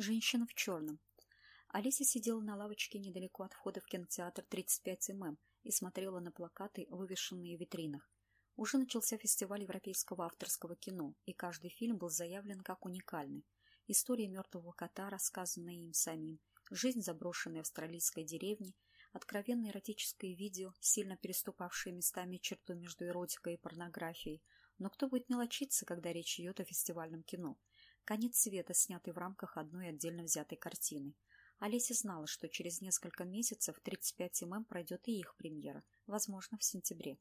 Женщина в черном. Алиса сидела на лавочке недалеко от входа в кинотеатр 35 ММ и смотрела на плакаты, вывешенные в витринах. Уже начался фестиваль европейского авторского кино, и каждый фильм был заявлен как уникальный. История мертвого кота, рассказанная им самим, жизнь заброшенной австралийской деревни, откровенное эротическое видео, сильно переступавшее местами черту между эротикой и порнографией. Но кто будет мелочиться, когда речь идет о фестивальном кино? Конец света, снятый в рамках одной отдельно взятой картины. Олеся знала, что через несколько месяцев 35 ММ пройдет и их премьера, возможно, в сентябре.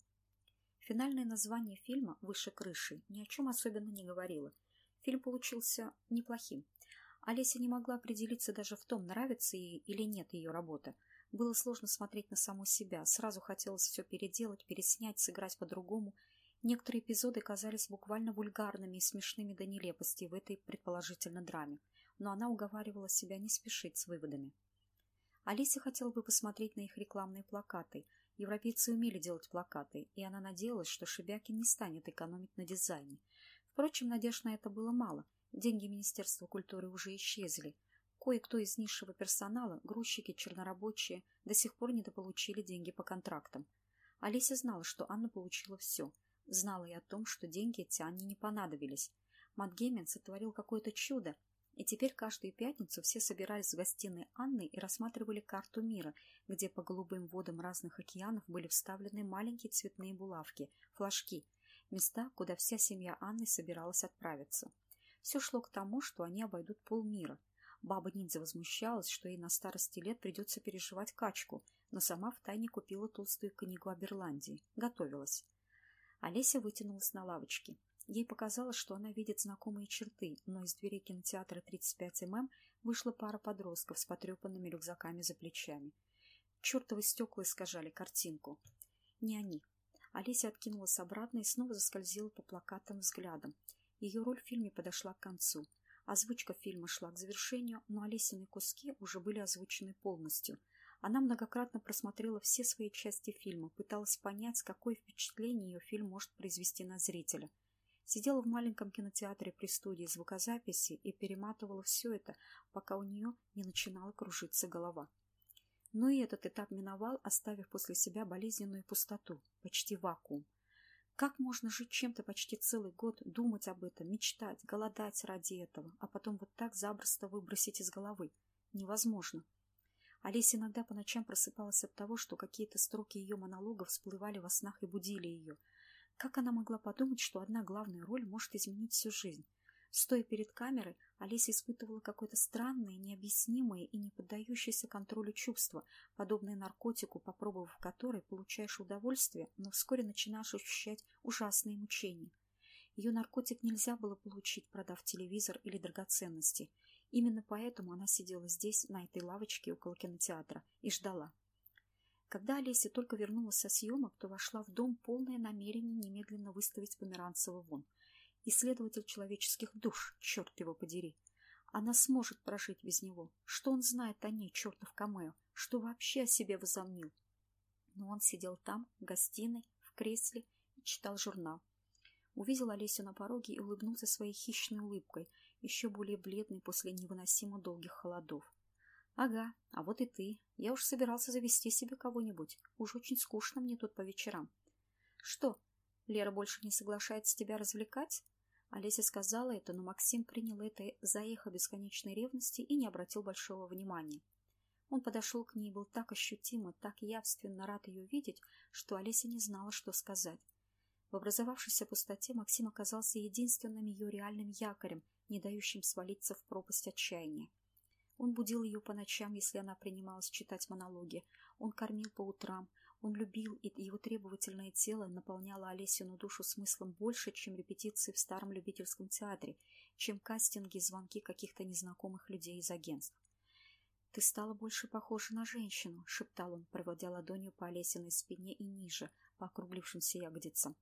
Финальное название фильма «Выше крыши» ни о чем особенно не говорило. Фильм получился неплохим. Олеся не могла определиться даже в том, нравится ей или нет ее работа. Было сложно смотреть на саму себя, сразу хотелось все переделать, переснять, сыграть по-другому – Некоторые эпизоды казались буквально вульгарными и смешными до нелепости в этой предположительно драме, но она уговаривала себя не спешить с выводами. Алисе хотела бы посмотреть на их рекламные плакаты. Европейцы умели делать плакаты, и она надеялась, что Шебякин не станет экономить на дизайне. Впрочем, надежд на это было мало. Деньги Министерства культуры уже исчезли. Кое-кто из низшего персонала, грузчики, чернорабочие, до сих пор недополучили деньги по контрактам. Алиса знала, что Анна получила все – Знала и о том, что деньги эти Анне не понадобились. Матгемен сотворил какое-то чудо, и теперь каждую пятницу все собирались в гостиной Анны и рассматривали карту мира, где по голубым водам разных океанов были вставлены маленькие цветные булавки, флажки, места, куда вся семья Анны собиралась отправиться. Все шло к тому, что они обойдут полмира. Баба Ниндзя возмущалась, что ей на старости лет придется переживать качку, но сама втайне купила толстую книгу об Ирландии. Готовилась. Олеся вытянулась на лавочке. Ей показалось, что она видит знакомые черты, но из дверей кинотеатра 35 ММ вышла пара подростков с потрепанными рюкзаками за плечами. Чертовы стекла искажали картинку. Не они. Олеся откинулась обратно и снова заскользила по плакатам взглядом. Ее роль в фильме подошла к концу. Озвучка фильма шла к завершению, но Олесины куски уже были озвучены полностью – она многократно просмотрела все свои части фильма, пыталась понять, какое впечатление ее фильм может произвести на зрителя. Сидела в маленьком кинотеатре при студии звукозаписи и перематывала все это, пока у нее не начинала кружиться голова. Но и этот этап миновал, оставив после себя болезненную пустоту, почти вакуум. Как можно жить чем-то почти целый год, думать об этом, мечтать, голодать ради этого, а потом вот так забросто выбросить из головы? Невозможно. Олеся иногда по ночам просыпалась от того, что какие-то строки ее монолога всплывали во снах и будили ее. Как она могла подумать, что одна главная роль может изменить всю жизнь? Стоя перед камерой, Олеся испытывала какое-то странное, необъяснимое и не поддающееся контролю чувство, подобное наркотику, попробовав который, получаешь удовольствие, но вскоре начинаешь ощущать ужасные мучения. Ее наркотик нельзя было получить, продав телевизор или драгоценности. Именно поэтому она сидела здесь, на этой лавочке около кинотеатра, и ждала. Когда Олеся только вернулась со съемок, то вошла в дом полное намерение немедленно выставить Померанцева вон. Исследователь человеческих душ, черт его подери. Она сможет прожить без него. Что он знает о ней, чертов Камео? Что вообще о себе возомнил? Но он сидел там, в гостиной, в кресле и читал журнал. Увидел Олесю на пороге и улыбнулся своей хищной улыбкой, еще более бледной после невыносимо долгих холодов. «Ага, а вот и ты. Я уж собирался завести себе кого-нибудь. Уж очень скучно мне тут по вечерам». «Что, Лера больше не соглашается тебя развлекать?» Олеся сказала это, но Максим принял это за эхо бесконечной ревности и не обратил большого внимания. Он подошел к ней и был так ощутимо, так явственно рад ее видеть, что Олеся не знала, что сказать. В образовавшейся пустоте Максим оказался единственным ее реальным якорем, не дающим свалиться в пропасть отчаяния. Он будил ее по ночам, если она принималась читать монологи. Он кормил по утрам. Он любил, и его требовательное тело наполняло Олесину душу смыслом больше, чем репетиции в старом любительском театре, чем кастинги и звонки каких-то незнакомых людей из агентств. «Ты стала больше похожа на женщину», — шептал он, проводя ладонью по Олесиной спине и ниже, по округлившимся ягодицам.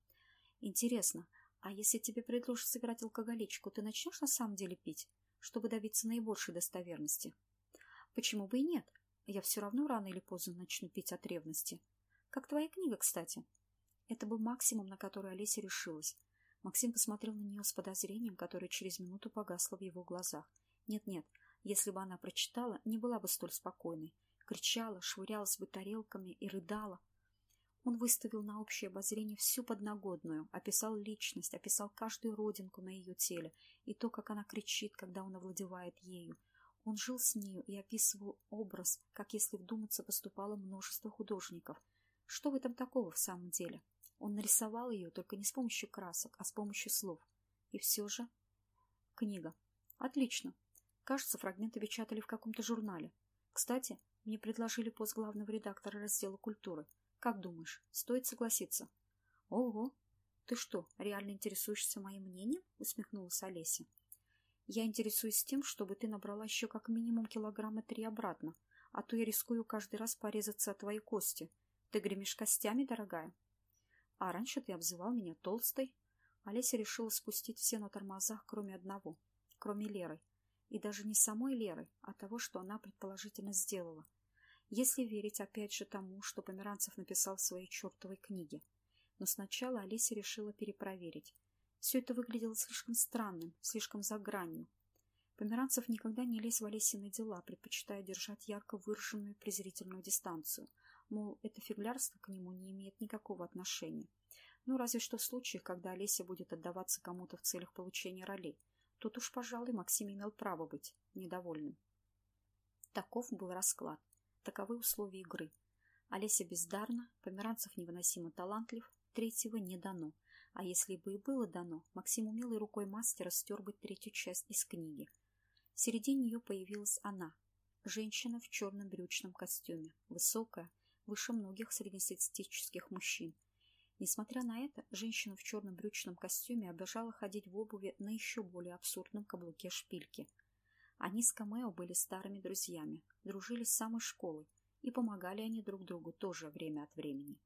Интересно, а если тебе предложат сыграть алкоголичку, ты начнешь на самом деле пить, чтобы добиться наибольшей достоверности? Почему бы и нет? Я все равно рано или поздно начну пить от ревности. Как твоя книга, кстати. Это был максимум, на который Олеся решилась. Максим посмотрел на нее с подозрением, которое через минуту погасло в его глазах. Нет-нет, Если бы она прочитала, не была бы столь спокойной. Кричала, швырялась бы тарелками и рыдала. Он выставил на общее обозрение всю подногодную, описал личность, описал каждую родинку на ее теле и то, как она кричит, когда он овладевает ею. Он жил с нею и описывал образ, как если вдуматься поступало множество художников. Что в этом такого в самом деле? Он нарисовал ее только не с помощью красок, а с помощью слов. И все же... Книга. Отлично. Кажется, фрагменты печатали в каком-то журнале. Кстати, мне предложили пост главного редактора раздела культуры — как думаешь, стоит согласиться? — Ого! Ты что, реально интересуешься моим мнением? — усмехнулась Олеся. — Я интересуюсь тем, чтобы ты набрала еще как минимум килограмма три обратно, а то я рискую каждый раз порезаться от твоей кости. Ты гремишь костями, дорогая? А раньше ты обзывал меня толстой. Олеся решила спустить все на тормозах, кроме одного, кроме Леры. И даже не самой Леры, а того, что она предположительно сделала если верить опять же тому, что Померанцев написал в своей чертовой книге. Но сначала Олеся решила перепроверить. Все это выглядело слишком странным, слишком за гранью. Померанцев никогда не лез в Олесины дела, предпочитая держать ярко выраженную презрительную дистанцию. Мол, это фиглярство к нему не имеет никакого отношения. Ну, разве что в случаях, когда Олеся будет отдаваться кому-то в целях получения ролей. Тут уж, пожалуй, Максим имел право быть недовольным. Таков был расклад. Таковы условия игры. Олеся бездарна, Померанцев невыносимо талантлив, третьего не дано. А если бы и было дано, Максим умелой рукой мастера стер бы третью часть из книги. В середине ее появилась она, женщина в черном брючном костюме, высокая, выше многих среднестатистических мужчин. Несмотря на это, женщина в черном брючном костюме обожала ходить в обуви на еще более абсурдном каблуке шпильки – они с Камео были старыми друзьями, дружили с самой школы, и помогали они друг другу тоже время от времени.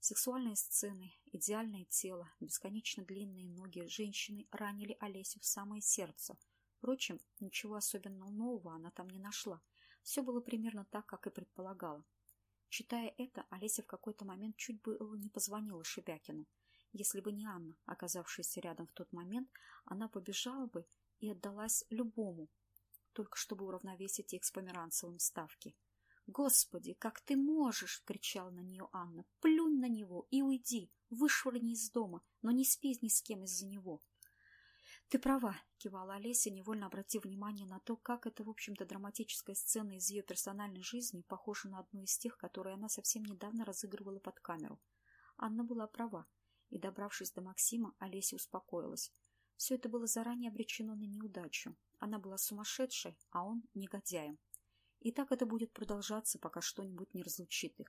Сексуальные сцены, идеальное тело, бесконечно длинные ноги женщины ранили Олесю в самое сердце. Впрочем, ничего особенного нового она там не нашла. Все было примерно так, как и предполагала. Читая это, Олеся в какой-то момент чуть было не позвонила Шебякину. Если бы не Анна, оказавшаяся рядом в тот момент, она побежала бы и отдалась любому, только чтобы уравновесить их с померанцевым ставки. «Господи, как ты можешь!» — кричала на нее Анна. «Плюнь на него и уйди! Вышвырни из дома, но не спи ни с кем из-за него!» «Ты права», — кивала Олеся, невольно обратив внимание на то, как эта, в общем-то, драматическая сцена из ее персональной жизни похожа на одну из тех, которые она совсем недавно разыгрывала под камеру. Анна была права, и, добравшись до Максима, Олеся успокоилась. Все это было заранее обречено на неудачу. Она была сумасшедшей, а он негодяем. И так это будет продолжаться, пока что-нибудь не разлучит их.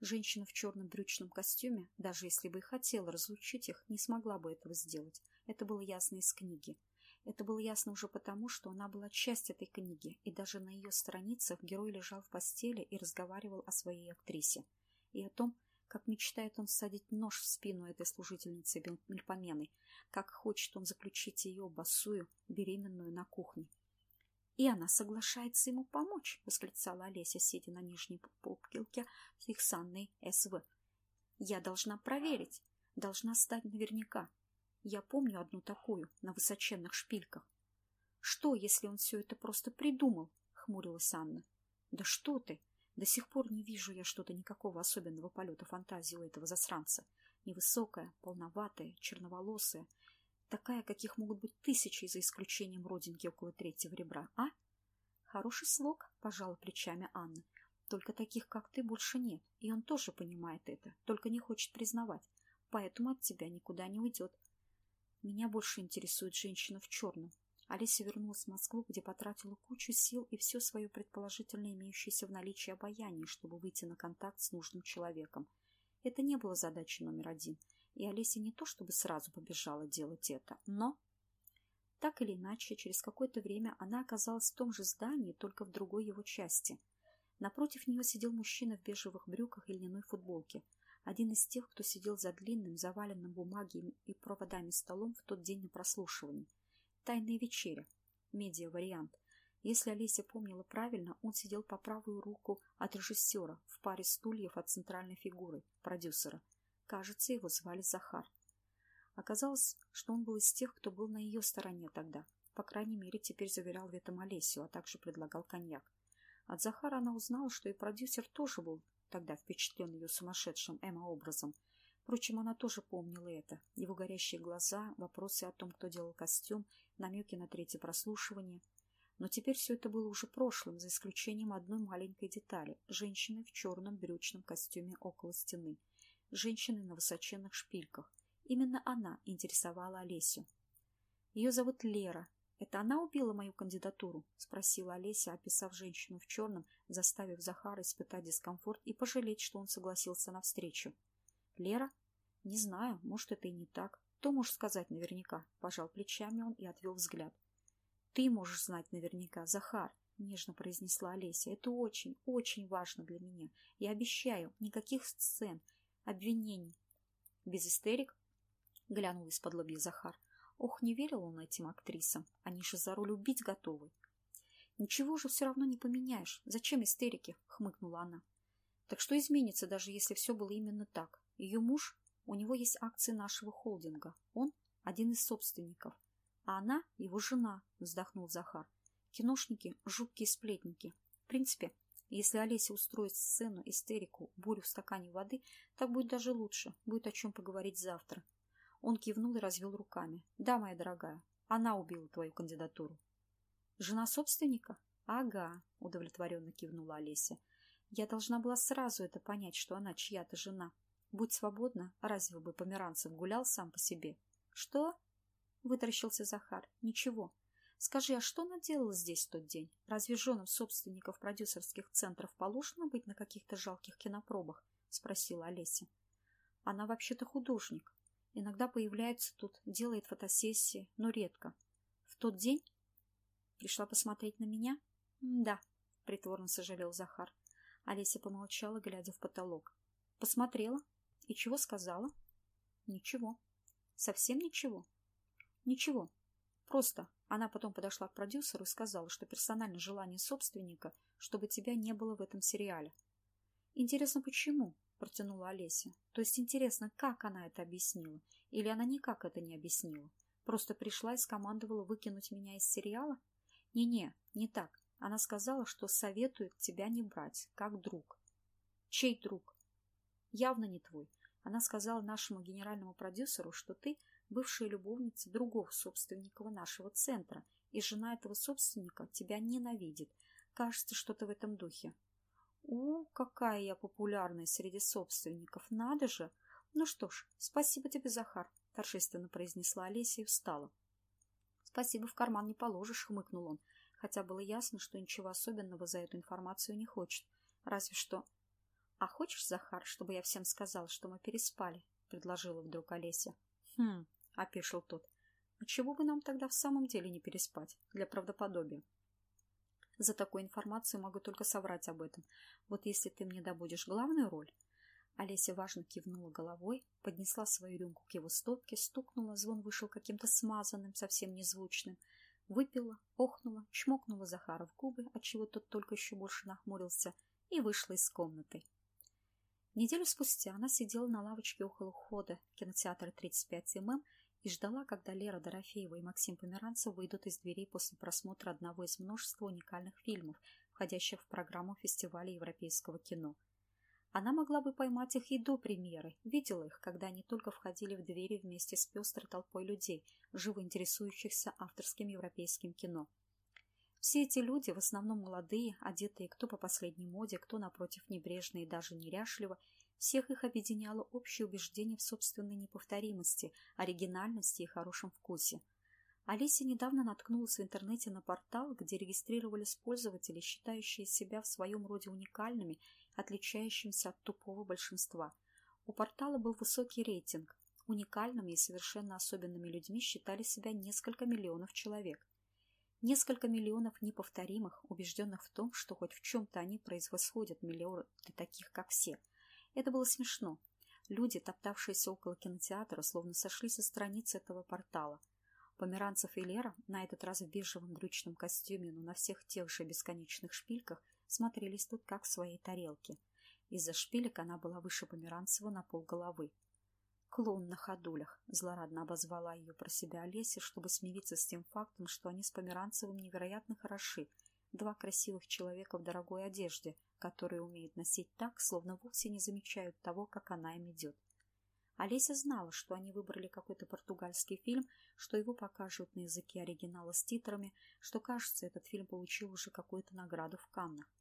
Женщина в черном брючном костюме, даже если бы и хотела разлучить их, не смогла бы этого сделать. Это было ясно из книги. Это было ясно уже потому, что она была часть этой книги, и даже на ее страницах герой лежал в постели и разговаривал о своей актрисе. И о том, как мечтает он всадить нож в спину этой служительницы Мельпомены, как хочет он заключить ее, босую, беременную, на кухне. «И она соглашается ему помочь», — восклицала Олеся, сидя на нижней попкилке с их санной СВ. «Я должна проверить, должна стать наверняка. Я помню одну такую на высоченных шпильках». «Что, если он все это просто придумал?» — хмурилась Анна. «Да что ты! До сих пор не вижу я что-то никакого особенного полета фантазии у этого засранца. Невысокая, полноватая, черноволосая. Такая, каких могут быть тысячи, за исключением родинки около третьего ребра, а? Хороший слог, пожала плечами Анна. Только таких, как ты, больше нет. И он тоже понимает это, только не хочет признавать. Поэтому от тебя никуда не уйдет. Меня больше интересует женщина в черном. Олеся вернулась в Москву, где потратила кучу сил и все свое предположительно имеющееся в наличии обаяние, чтобы выйти на контакт с нужным человеком. Это не было задачей номер один, и Олеся не то чтобы сразу побежала делать это, но... Так или иначе, через какое-то время она оказалась в том же здании, только в другой его части. Напротив нее сидел мужчина в бежевых брюках и льняной футболке. Один из тех, кто сидел за длинным, заваленным бумагами и проводами столом в тот день на прослушивании. «Тайная вечеря». Медиа-вариант. Если Олеся помнила правильно, он сидел по правую руку от режиссера в паре стульев от центральной фигуры, продюсера. Кажется, его звали Захар. Оказалось, что он был из тех, кто был на ее стороне тогда. По крайней мере, теперь заверял в этом Олесю, а также предлагал коньяк. От Захара она узнала, что и продюсер тоже был тогда впечатлен ее сумасшедшим Эмма-образом. Впрочем, она тоже помнила это. Его горящие глаза, вопросы о том, кто делал костюм, намеки на третье прослушивание. Но теперь все это было уже прошлым, за исключением одной маленькой детали – женщины в черном брючном костюме около стены. Женщины на высоченных шпильках. Именно она интересовала Олесю. Ее зовут Лера. Это она убила мою кандидатуру? Спросила Олеся, описав женщину в черном, заставив Захара испытать дискомфорт и пожалеть, что он согласился на встречу. Лера? Не знаю, может, это и не так. Кто может сказать наверняка? Пожал плечами он и отвел взгляд. Ты можешь знать наверняка, Захар, нежно произнесла Олеся. Это очень, очень важно для меня. Я обещаю, никаких сцен, обвинений. Без истерик? Глянул из-под лобья Захар. Ох, не верил он этим актрисам. Они же за руль убить готовы. Ничего же все равно не поменяешь. Зачем истерики? Хмыкнула она. Так что изменится, даже если все было именно так? Ее муж, у него есть акции нашего холдинга. Он один из собственников. А она его жена, вздохнул Захар. Киношники – жуткие сплетники. В принципе, если Олеся устроит сцену, истерику, бурю в стакане воды, так будет даже лучше. Будет о чем поговорить завтра. Он кивнул и развел руками. «Да, моя дорогая, она убила твою кандидатуру». «Жена собственника?» «Ага», — удовлетворенно кивнула Олеся. «Я должна была сразу это понять, что она чья-то жена. Будь свободна, разве бы Померанцев гулял сам по себе?» «Что?» — вытаращился Захар. «Ничего. Скажи, а что она делала здесь в тот день? Разве женам собственников продюсерских центров положено быть на каких-то жалких кинопробах?» — спросила Олеся. «Она вообще-то художник. Иногда появляется тут, делает фотосессии, но редко. В тот день пришла посмотреть на меня? Да, притворно сожалел Захар. Олеся помолчала, глядя в потолок. Посмотрела. И чего сказала? Ничего. Совсем ничего? Ничего. Просто она потом подошла к продюсеру и сказала, что персональное желание собственника, чтобы тебя не было в этом сериале. Интересно, почему? — протянула Олеся. То есть интересно, как она это объяснила? Или она никак это не объяснила? Просто пришла и скомандовала выкинуть меня из сериала? Не-не, не так. Она сказала, что советует тебя не брать, как друг. Чей друг? Явно не твой. Она сказала нашему генеральному продюсеру, что ты бывшая любовница другого собственника нашего центра, и жена этого собственника тебя ненавидит. Кажется, что-то в этом духе. О, какая я популярная среди собственников, надо же! Ну что ж, спасибо тебе, Захар, торжественно произнесла Олеся и встала. Спасибо в карман не положишь, хмыкнул он, хотя было ясно, что ничего особенного за эту информацию не хочет. Разве что... А хочешь, Захар, чтобы я всем сказал, что мы переспали? предложила вдруг Олеся. Хм, опешил тот. А чего бы нам тогда в самом деле не переспать? Для правдоподобия. За такую информацию могу только соврать об этом. Вот если ты мне добудешь главную роль... Олеся важно кивнула головой, поднесла свою рюмку к его стопке, стукнула, звон вышел каким-то смазанным, совсем незвучным. Выпила, охнула, чмокнула Захара в губы, отчего тот только еще больше нахмурился, и вышла из комнаты. Неделю спустя она сидела на лавочке около входа кинотеатра 35 ММ и ждала, когда Лера Дорофеева и Максим Померанцев выйдут из дверей после просмотра одного из множества уникальных фильмов, входящих в программу фестиваля европейского кино. Она могла бы поймать их и до премьеры, видела их, когда они только входили в двери вместе с пестрой толпой людей, живо интересующихся авторским европейским кино. Все эти люди, в основном молодые, одетые кто по последней моде, кто напротив небрежно и даже неряшливо, всех их объединяло общее убеждение в собственной неповторимости, оригинальности и хорошем вкусе. Алисия недавно наткнулась в интернете на портал, где регистрировались пользователи, считающие себя в своем роде уникальными, отличающимися от тупого большинства. У портала был высокий рейтинг. Уникальными и совершенно особенными людьми считали себя несколько миллионов человек. Несколько миллионов неповторимых, убежденных в том, что хоть в чем-то они произвосходят миллионы таких, как все – это было смешно. Люди, топтавшиеся около кинотеатра, словно сошли со страницы этого портала. Померанцев и Лера, на этот раз в бежевом брючном костюме, но на всех тех же бесконечных шпильках, смотрелись тут как в своей тарелке. Из-за шпилек она была выше Померанцева на полголовы. Клоун на ходулях, злорадно обозвала ее про себя Олеся, чтобы смириться с тем фактом, что они с Померанцевым невероятно хороши. Два красивых человека в дорогой одежде, которые умеют носить так, словно вовсе не замечают того, как она им идет. Олеся знала, что они выбрали какой-то португальский фильм, что его покажут на языке оригинала с титрами, что, кажется, этот фильм получил уже какую-то награду в Каннах.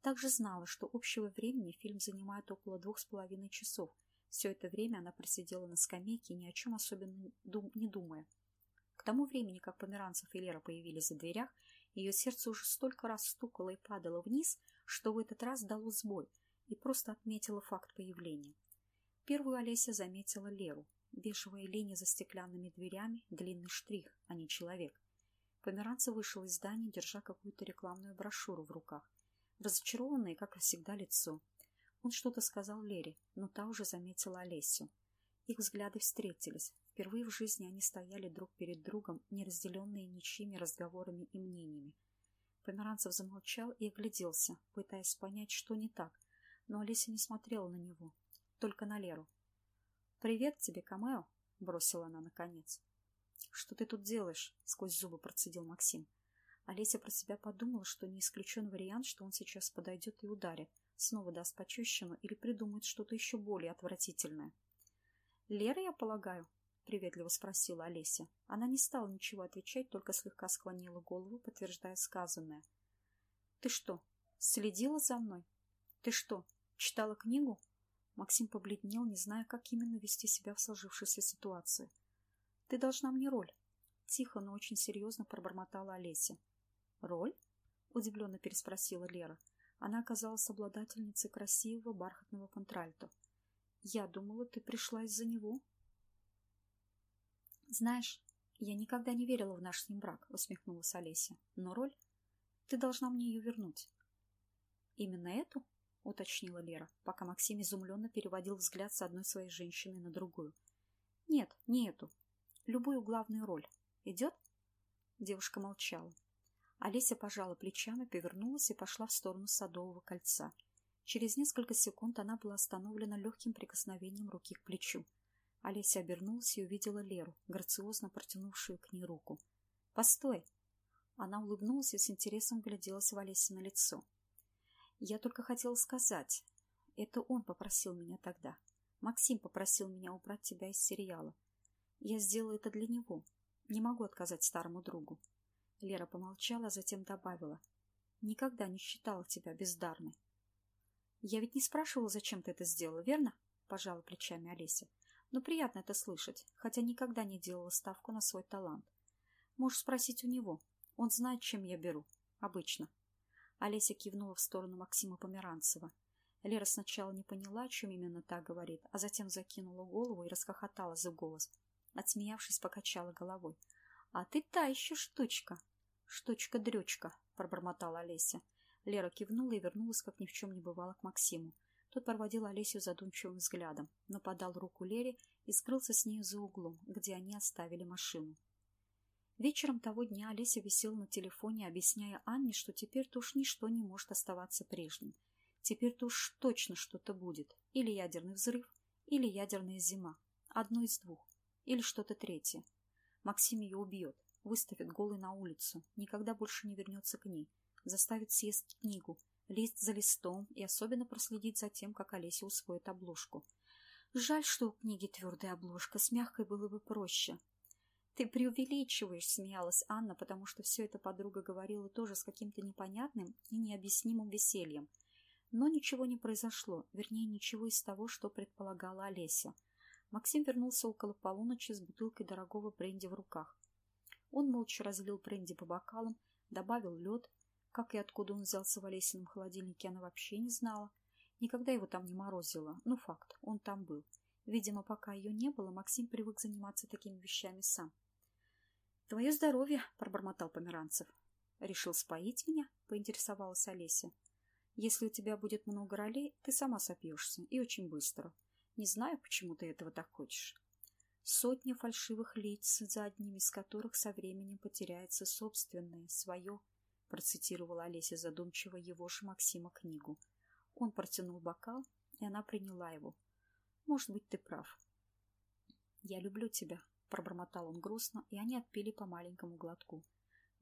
Также знала, что общего времени фильм занимает около двух с половиной часов. Все это время она просидела на скамейке, ни о чем особенно не думая. К тому времени, как Померанцев и Лера появились за дверях, ее сердце уже столько раз стукало и падало вниз, что в этот раз дало сбой и просто отметила факт появления. Первую Олеся заметила Леру. Бежевая линия за стеклянными дверями, длинный штрих, а не человек. Померанцев вышел из здания, держа какую-то рекламную брошюру в руках. Разочарованное, как всегда, лицо. Он что-то сказал Лере, но та уже заметила Олесю. Их взгляды встретились. Впервые в жизни они стояли друг перед другом, не разделенные ничьими разговорами и мнениями. Померанцев замолчал и огляделся, пытаясь понять, что не так, но Олеся не смотрела на него только на Леру. «Привет тебе, Камео!» — бросила она наконец. «Что ты тут делаешь?» — сквозь зубы процедил Максим. Олеся про себя подумала, что не исключен вариант, что он сейчас подойдет и ударит, снова даст пощечину или придумает что-то еще более отвратительное. «Лера, я полагаю?» — приветливо спросила Олеся. Она не стала ничего отвечать, только слегка склонила голову, подтверждая сказанное. «Ты что, следила за мной? Ты что, читала книгу?» Максим побледнел, не зная, как именно вести себя в сложившейся ситуации. «Ты должна мне роль», — тихо, но очень серьезно пробормотала Олеся. «Роль?» — удивленно переспросила Лера. Она оказалась обладательницей красивого бархатного контральто. «Я думала, ты пришла из-за него». «Знаешь, я никогда не верила в наш с ним брак», — усмехнулась Олеся. «Но роль? Ты должна мне ее вернуть». «Именно эту?» — уточнила Лера, пока Максим изумленно переводил взгляд с одной своей женщины на другую. «Нет, не эту. Любую главную роль. Идет?» Девушка молчала. Олеся пожала плечами, повернулась и пошла в сторону Садового кольца. Через несколько секунд она была остановлена легким прикосновением руки к плечу. Олеся обернулась и увидела Леру, грациозно протянувшую к ней руку. «Постой!» Она улыбнулась и с интересом гляделась в Олесе на лицо. Я только хотела сказать. Это он попросил меня тогда. Максим попросил меня убрать тебя из сериала. Я сделала это для него. Не могу отказать старому другу. Лера помолчала, а затем добавила. Никогда не считала тебя бездарной. Я ведь не спрашивала, зачем ты это сделала, верно? Пожала плечами Олеся. Но приятно это слышать, хотя никогда не делала ставку на свой талант. Можешь спросить у него. Он знает, чем я беру. Обычно. Олеся кивнула в сторону Максима Померанцева. Лера сначала не поняла, о чем именно так говорит, а затем закинула голову и расхохотала за голос. Отсмеявшись, покачала головой. — А ты та еще штучка. — Штучка-дрючка, — пробормотала Олеся. Лера кивнула и вернулась, как ни в чем не бывало, к Максиму. Тот проводил Олесю задумчивым взглядом, но подал руку Лере и скрылся с нею за углом, где они оставили машину. Вечером того дня Олеся висела на телефоне, объясняя Анне, что теперь-то уж ничто не может оставаться прежним. Теперь-то уж точно что-то будет. Или ядерный взрыв, или ядерная зима. Одно из двух. Или что-то третье. Максим ее убьет, выставит голой на улицу, никогда больше не вернется к ней, заставит съесть книгу, лист за листом и особенно проследить за тем, как Олеся усвоит обложку. Жаль, что у книги твердая обложка, с мягкой было бы проще. «Ты преувеличиваешь», — смеялась Анна, потому что все это подруга говорила тоже с каким-то непонятным и необъяснимым весельем. Но ничего не произошло, вернее, ничего из того, что предполагала Олеся. Максим вернулся около полуночи с бутылкой дорогого бренди в руках. Он молча разлил бренди по бокалам, добавил лед. Как и откуда он взялся в Олесином холодильнике, она вообще не знала. Никогда его там не морозило. Ну, факт, он там был. Видимо, пока ее не было, Максим привык заниматься такими вещами сам. — Твое здоровье, — пробормотал Померанцев. — Решил споить меня? — поинтересовалась Олеся. — Если у тебя будет много ролей, ты сама сопьешься, и очень быстро. Не знаю, почему ты этого так хочешь. Сотня фальшивых лиц, за одним из которых со временем потеряется собственное, свое, — процитировала Олеся задумчиво его же Максима книгу. Он протянул бокал, и она приняла его. — Может быть, ты прав. «Я люблю тебя», — пробормотал он грустно, и они отпили по маленькому глотку.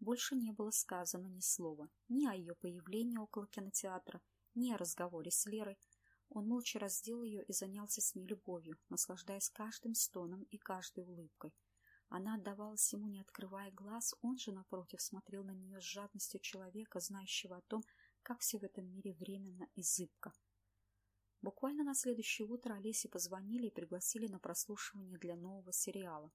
Больше не было сказано ни слова, ни о ее появлении около кинотеатра, ни о разговоре с Лерой. Он молча раздел ее и занялся с ней любовью, наслаждаясь каждым стоном и каждой улыбкой. Она отдавалась ему, не открывая глаз, он же, напротив, смотрел на нее с жадностью человека, знающего о том, как все в этом мире временно и зыбко. Буквально на следующее утро Олесе позвонили и пригласили на прослушивание для нового сериала.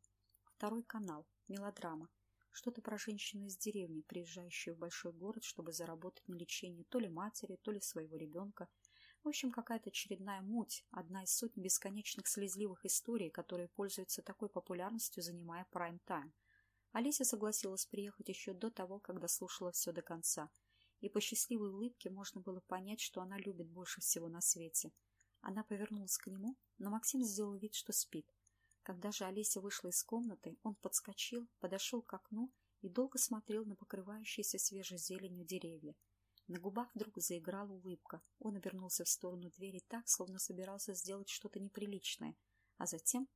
Второй канал, мелодрама. Что-то про женщину из деревни, приезжающую в большой город, чтобы заработать на лечение то ли матери, то ли своего ребенка. В общем, какая-то очередная муть, одна из сотен бесконечных слезливых историй, которые пользуются такой популярностью, занимая прайм-тайм. Олеся согласилась приехать еще до того, когда слушала все до конца – и по счастливой улыбке можно было понять, что она любит больше всего на свете. Она повернулась к нему, но Максим сделал вид, что спит. Когда же Олеся вышла из комнаты, он подскочил, подошел к окну и долго смотрел на покрывающиеся свежей зеленью деревья. На губах вдруг заиграла улыбка. Он обернулся в сторону двери так, словно собирался сделать что-то неприличное. А затем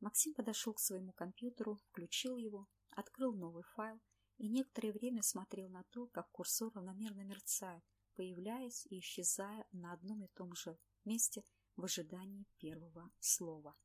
Максим подошел к своему компьютеру, включил его, открыл новый файл и некоторое время смотрел на то, как курсор равномерно мерцает, появляясь и исчезая на одном и том же месте в ожидании первого слова.